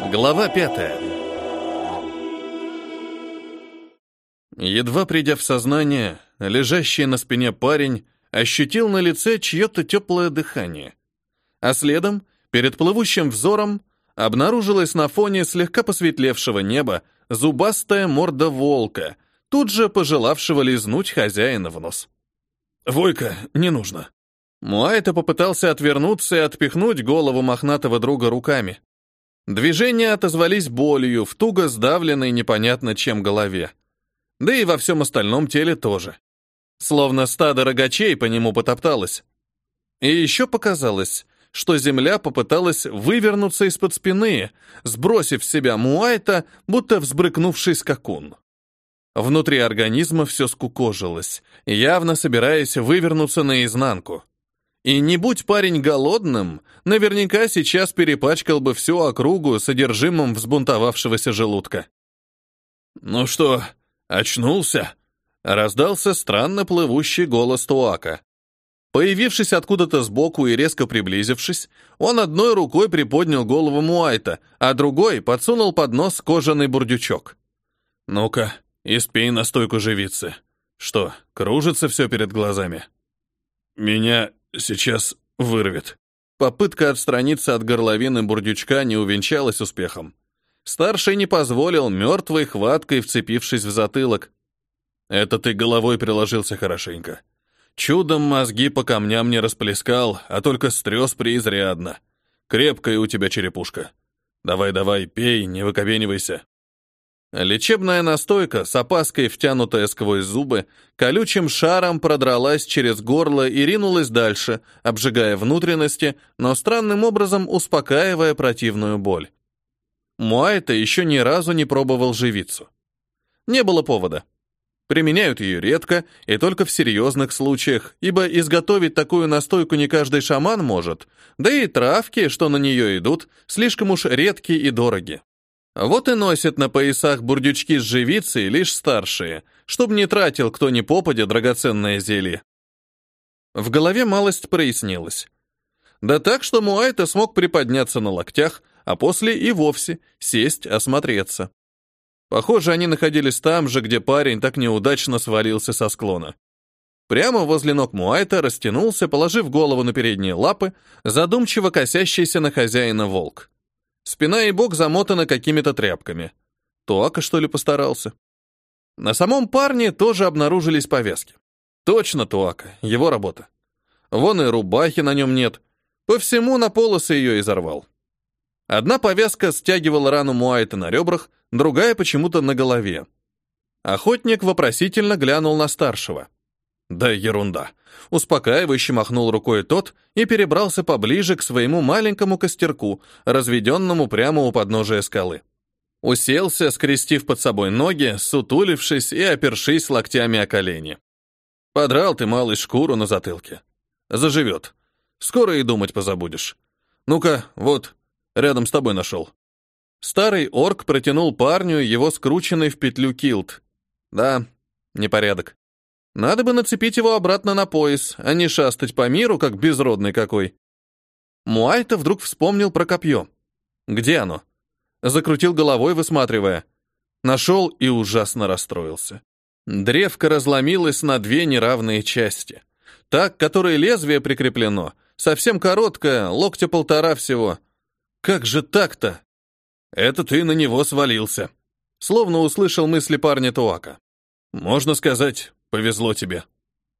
Глава пятая. Едва придя в сознание, лежащий на спине парень ощутил на лице чье-то теплое дыхание. А следом, перед плывущим взором, обнаружилась на фоне слегка посветлевшего неба зубастая морда волка, тут же пожелавшего лизнуть хозяина в нос. «Войка, не нужно». Муайта попытался отвернуться и отпихнуть голову мохнатого друга руками. Движения отозвались болью в туго сдавленной непонятно чем голове. Да и во всем остальном теле тоже. Словно стадо рогачей по нему потопталось. И еще показалось, что земля попыталась вывернуться из-под спины, сбросив с себя Муайта, будто взбрыкнувший скакун. Внутри организма все скукожилось, явно собираясь вывернуться наизнанку. И не будь парень голодным, наверняка сейчас перепачкал бы всю округу содержимым взбунтовавшегося желудка. «Ну что, очнулся?» — раздался странно плывущий голос Туака. Появившись откуда-то сбоку и резко приблизившись, он одной рукой приподнял голову Муайта, а другой подсунул под нос кожаный бурдючок. «Ну-ка, испей настойку живицы. Что, кружится все перед глазами?» «Меня сейчас вырвет». Попытка отстраниться от горловины бурдючка не увенчалась успехом. Старший не позволил, мертвой хваткой вцепившись в затылок. «Это ты головой приложился хорошенько. Чудом мозги по камням не расплескал, а только стрёс преизрядно. Крепкая у тебя черепушка. Давай-давай, пей, не выковенивайся». Лечебная настойка, с опаской втянутая сквозь зубы, колючим шаром продралась через горло и ринулась дальше, обжигая внутренности, но странным образом успокаивая противную боль. Муайта еще ни разу не пробовал живицу. Не было повода. Применяют ее редко и только в серьезных случаях, ибо изготовить такую настойку не каждый шаман может, да и травки, что на нее идут, слишком уж редкие и дороги. Вот и носят на поясах бурдючки с живицей лишь старшие, чтобы не тратил кто ни попадя драгоценное зелье. В голове малость прояснилась. Да так, что Муайта смог приподняться на локтях, а после и вовсе сесть, осмотреться. Похоже, они находились там же, где парень так неудачно свалился со склона. Прямо возле ног Муайта растянулся, положив голову на передние лапы, задумчиво косящийся на хозяина волк. Спина и бок замотаны какими-то тряпками. Туака, что ли, постарался? На самом парне тоже обнаружились повязки. Точно Туака, его работа. Вон и рубахи на нем нет. По всему на полосы ее изорвал. Одна повязка стягивала рану Муайта на ребрах, другая почему-то на голове. Охотник вопросительно глянул на старшего. Да ерунда. Успокаивающе махнул рукой тот и перебрался поближе к своему маленькому костерку, разведенному прямо у подножия скалы. Уселся, скрестив под собой ноги, сутулившись и опершись локтями о колени. Подрал ты малый шкуру на затылке. Заживет. Скоро и думать позабудешь. Ну-ка, вот, рядом с тобой нашел. Старый орк протянул парню его скрученный в петлю килт. Да, непорядок. Надо бы нацепить его обратно на пояс, а не шастать по миру, как безродный какой. Муайта вдруг вспомнил про копье. Где оно? Закрутил головой, высматривая. Нашел и ужасно расстроился. Древко разломилось на две неравные части. Так, которой лезвие прикреплено, совсем короткое, локтя полтора всего. Как же так-то? Это ты на него свалился. Словно услышал мысли парня Туака. Можно сказать, Повезло тебе.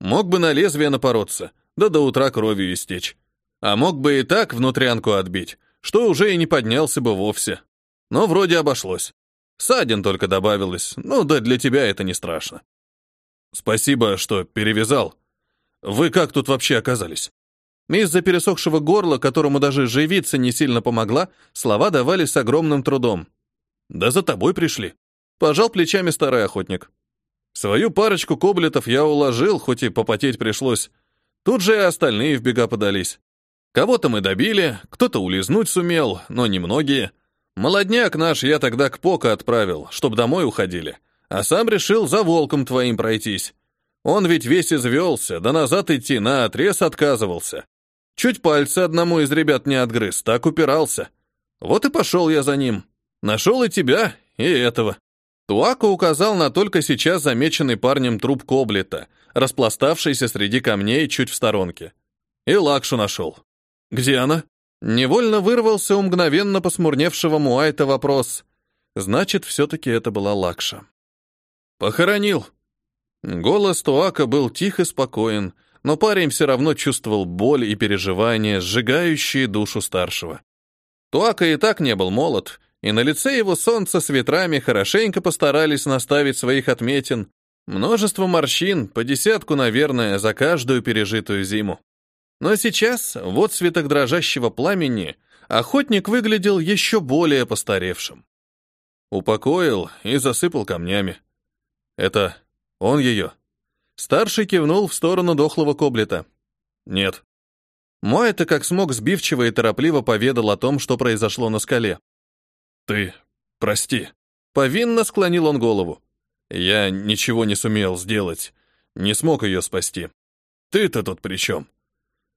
Мог бы на лезвие напороться, да до утра кровью истечь. А мог бы и так внутрянку отбить, что уже и не поднялся бы вовсе. Но вроде обошлось. Садин только добавилось, ну да для тебя это не страшно. Спасибо, что перевязал. Вы как тут вообще оказались? Из-за пересохшего горла, которому даже живица не сильно помогла, слова давались с огромным трудом. Да за тобой пришли. Пожал плечами старый охотник. Свою парочку коблетов я уложил, хоть и попотеть пришлось. Тут же и остальные в бега подались. Кого-то мы добили, кто-то улизнуть сумел, но немногие. Молодняк наш я тогда к Пока отправил, чтоб домой уходили. А сам решил за волком твоим пройтись. Он ведь весь извелся, да назад идти на отрез отказывался. Чуть пальцы одному из ребят не отгрыз, так упирался. Вот и пошел я за ним. Нашел и тебя, и этого. Туака указал на только сейчас замеченный парнем труп Коблета, распластавшийся среди камней чуть в сторонке. И Лакшу нашел. Где она? Невольно вырвался у мгновенно посмурневшего Муайта вопрос. Значит, все-таки это была Лакша. Похоронил. Голос Туака был тих и спокоен, но парень все равно чувствовал боль и переживания, сжигающие душу старшего. Туака и так не был молод, и на лице его солнце с ветрами хорошенько постарались наставить своих отметин, множество морщин, по десятку, наверное, за каждую пережитую зиму. Но сейчас, в отцветах дрожащего пламени, охотник выглядел еще более постаревшим. Упокоил и засыпал камнями. Это он ее. Старший кивнул в сторону дохлого коблета. Нет. Мой это как смог сбивчиво и торопливо поведал о том, что произошло на скале. Ты прости. Повинно склонил он голову. Я ничего не сумел сделать. Не смог ее спасти. Ты-то тут при чем?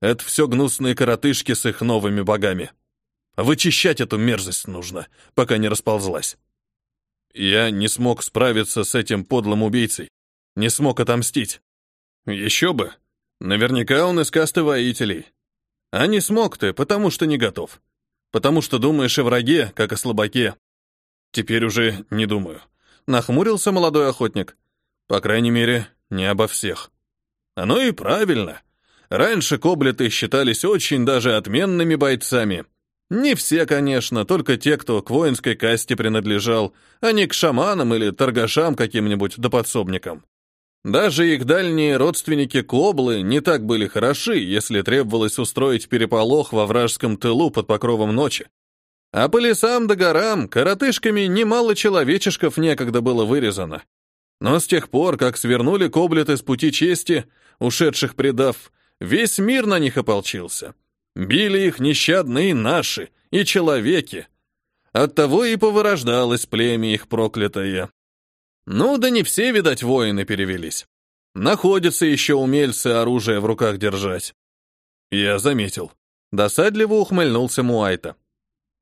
Это все гнусные коротышки с их новыми богами. Вычищать эту мерзость нужно, пока не расползлась. Я не смог справиться с этим подлым убийцей. Не смог отомстить. Еще бы. Наверняка он из касты воителей. А не смог ты, потому что не готов. Потому что думаешь о враге, как о слабаке. Теперь уже не думаю. Нахмурился молодой охотник. По крайней мере, не обо всех. Оно и правильно. Раньше коблеты считались очень даже отменными бойцами. Не все, конечно, только те, кто к воинской касте принадлежал, а не к шаманам или торгашам каким-нибудь да подсобникам. Даже их дальние родственники Коблы не так были хороши, если требовалось устроить переполох во вражеском тылу под покровом ночи. А по лесам да горам коротышками немало человечешков некогда было вырезано. Но с тех пор, как свернули коблеты с пути чести, ушедших предав, Весь мир на них ополчился. Били их нещадные наши, и человеки. Оттого и повырождалось племя их проклятое. Ну да не все, видать, воины перевелись. Находятся еще умельцы оружие в руках держать. Я заметил. Досадливо ухмыльнулся Муайта.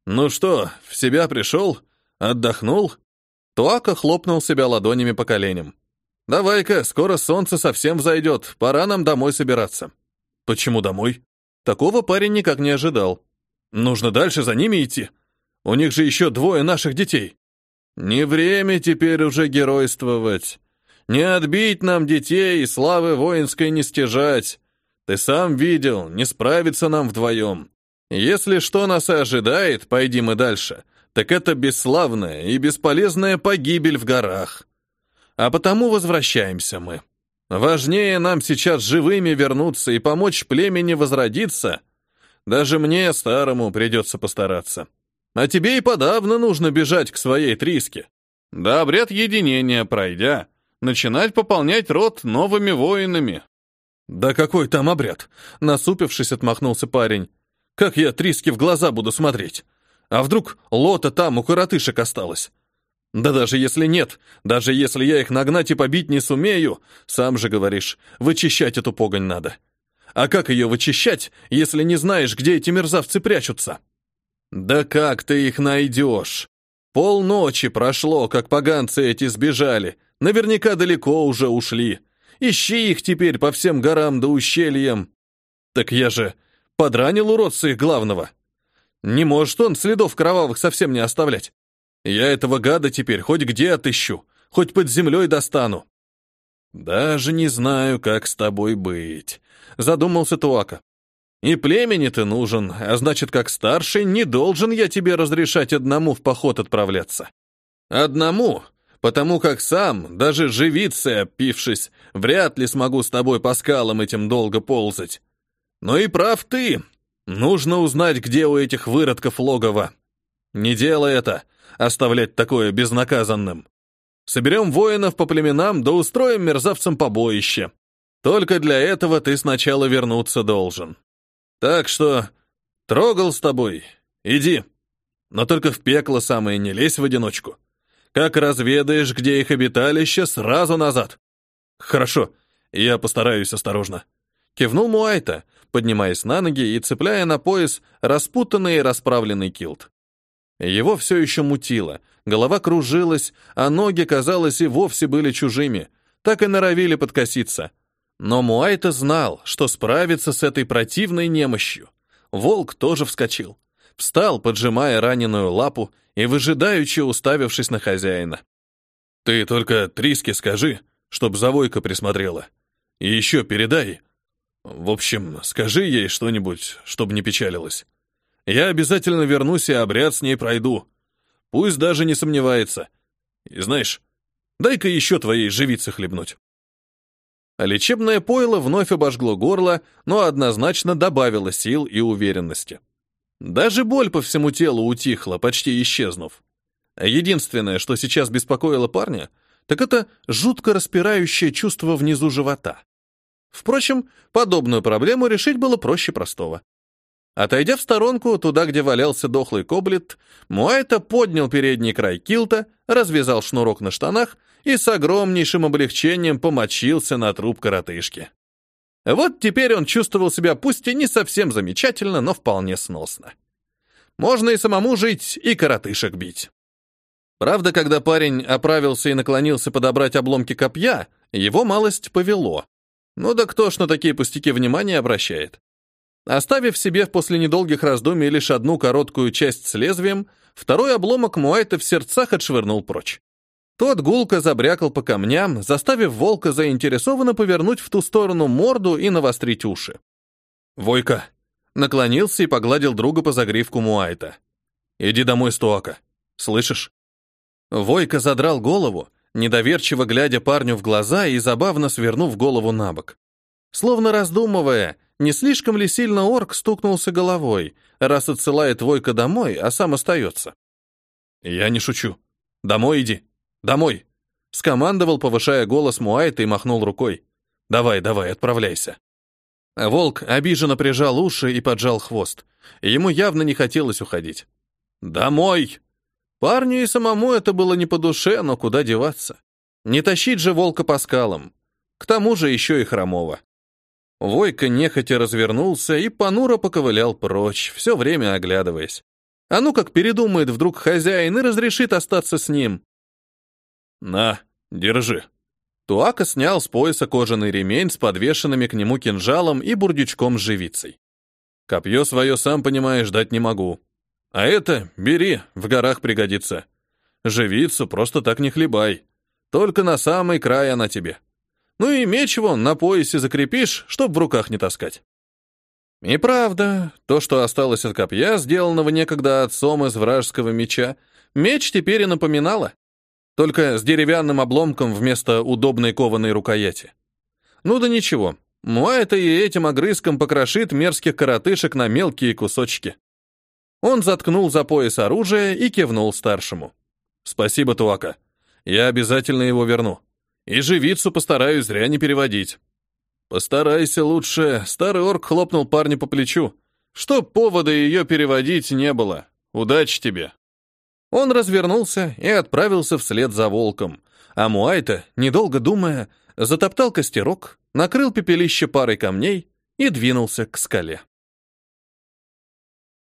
Ну что, в себя пришел? Отдохнул? Туака хлопнул себя ладонями по коленям. Давай-ка, скоро солнце совсем взойдет, пора нам домой собираться. Почему домой? Такого парень никак не ожидал. Нужно дальше за ними идти. У них же еще двое наших детей. Не время теперь уже геройствовать. Не отбить нам детей и славы воинской не стяжать. Ты сам видел, не справиться нам вдвоем. Если что нас и ожидает, пойди мы дальше, так это бесславная и бесполезная погибель в горах. А потому возвращаемся мы. Важнее нам сейчас живыми вернуться и помочь племени возродиться. Даже мне, старому, придется постараться. А тебе и подавно нужно бежать к своей Триске. Да обряд единения пройдя, начинать пополнять род новыми воинами. Да какой там обряд? Насупившись, отмахнулся парень. Как я Триске в глаза буду смотреть? А вдруг лота там у коротышек осталась? Да даже если нет, даже если я их нагнать и побить не сумею, сам же говоришь, вычищать эту погонь надо. А как ее вычищать, если не знаешь, где эти мерзавцы прячутся? Да как ты их найдешь? Полночи прошло, как поганцы эти сбежали. Наверняка далеко уже ушли. Ищи их теперь по всем горам да ущельям. Так я же подранил уродца их главного. Не может он следов кровавых совсем не оставлять. Я этого гада теперь хоть где отыщу, хоть под землей достану. Даже не знаю, как с тобой быть, задумался Туака. И племени ты нужен, а значит, как старший, не должен я тебе разрешать одному в поход отправляться. Одному, потому как сам, даже живиться опившись, вряд ли смогу с тобой по скалам этим долго ползать. Но и прав ты. Нужно узнать, где у этих выродков логово. Не делай это, оставлять такое безнаказанным. Соберем воинов по племенам, да устроим мерзавцам побоище. Только для этого ты сначала вернуться должен. Так что трогал с тобой, иди. Но только в пекло самое не лезь в одиночку. Как разведаешь, где их обиталище, сразу назад. Хорошо, я постараюсь осторожно. Кивнул Муайта, поднимаясь на ноги и цепляя на пояс распутанный и расправленный килт. Его все еще мутило, голова кружилась, а ноги, казалось, и вовсе были чужими, так и норовили подкоситься. Но Муайта знал, что справится с этой противной немощью. Волк тоже вскочил. Встал, поджимая раненую лапу и выжидаючи уставившись на хозяина. «Ты только Триске скажи, чтоб Завойка присмотрела. И еще передай. В общем, скажи ей что-нибудь, чтобы не печалилась. Я обязательно вернусь и обряд с ней пройду. Пусть даже не сомневается. И знаешь, дай-ка еще твоей живицы хлебнуть». Лечебное пойло вновь обожгло горло, но однозначно добавило сил и уверенности. Даже боль по всему телу утихла, почти исчезнув. Единственное, что сейчас беспокоило парня, так это жутко распирающее чувство внизу живота. Впрочем, подобную проблему решить было проще простого. Отойдя в сторонку, туда, где валялся дохлый коблет, Муайта поднял передний край килта, развязал шнурок на штанах и с огромнейшим облегчением помочился на труп коротышки. Вот теперь он чувствовал себя пусть и не совсем замечательно, но вполне сносно. Можно и самому жить, и коротышек бить. Правда, когда парень оправился и наклонился подобрать обломки копья, его малость повело. Ну да кто ж на такие пустяки внимания обращает? Оставив себе после недолгих раздумий лишь одну короткую часть с лезвием, второй обломок Муайта в сердцах отшвырнул прочь. Тот гулко забрякал по камням, заставив волка заинтересованно повернуть в ту сторону морду и навострить уши. «Войка!» Наклонился и погладил друга по загривку Муайта. «Иди домой, Стуака. Слышишь?» Войка задрал голову, недоверчиво глядя парню в глаза и забавно свернув голову на бок. Словно раздумывая, не слишком ли сильно орк стукнулся головой, раз отсылает Войка домой, а сам остается. «Я не шучу. Домой иди. Домой!» Скомандовал, повышая голос Муайта и махнул рукой. «Давай, давай, отправляйся». Волк обиженно прижал уши и поджал хвост. Ему явно не хотелось уходить. «Домой!» Парню и самому это было не по душе, но куда деваться? Не тащить же волка по скалам. К тому же еще и хромого. Войка нехотя развернулся и понуро поковылял прочь, все время оглядываясь. А ну как передумает вдруг хозяин и разрешит остаться с ним. «На, держи». Туака снял с пояса кожаный ремень с подвешенными к нему кинжалом и бурдючком с живицей. «Копье свое, сам понимаешь, дать не могу. А это бери, в горах пригодится. Живицу просто так не хлебай. Только на самый край она тебе. Ну и меч вон на поясе закрепишь, чтоб в руках не таскать. И правда, то, что осталось от копья, сделанного некогда отцом из вражеского меча, меч теперь и напоминало. Только с деревянным обломком вместо удобной кованой рукояти. Ну да ничего, Муа-то и этим огрызком покрошит мерзких коротышек на мелкие кусочки. Он заткнул за пояс оружие и кивнул старшему. «Спасибо, Туака. Я обязательно его верну. И живицу постараюсь зря не переводить». «Постарайся лучше», — старый орк хлопнул парня по плечу. «Чтоб повода ее переводить не было. Удачи тебе». Он развернулся и отправился вслед за волком, а Муайта, недолго думая, затоптал костерок, накрыл пепелище парой камней и двинулся к скале.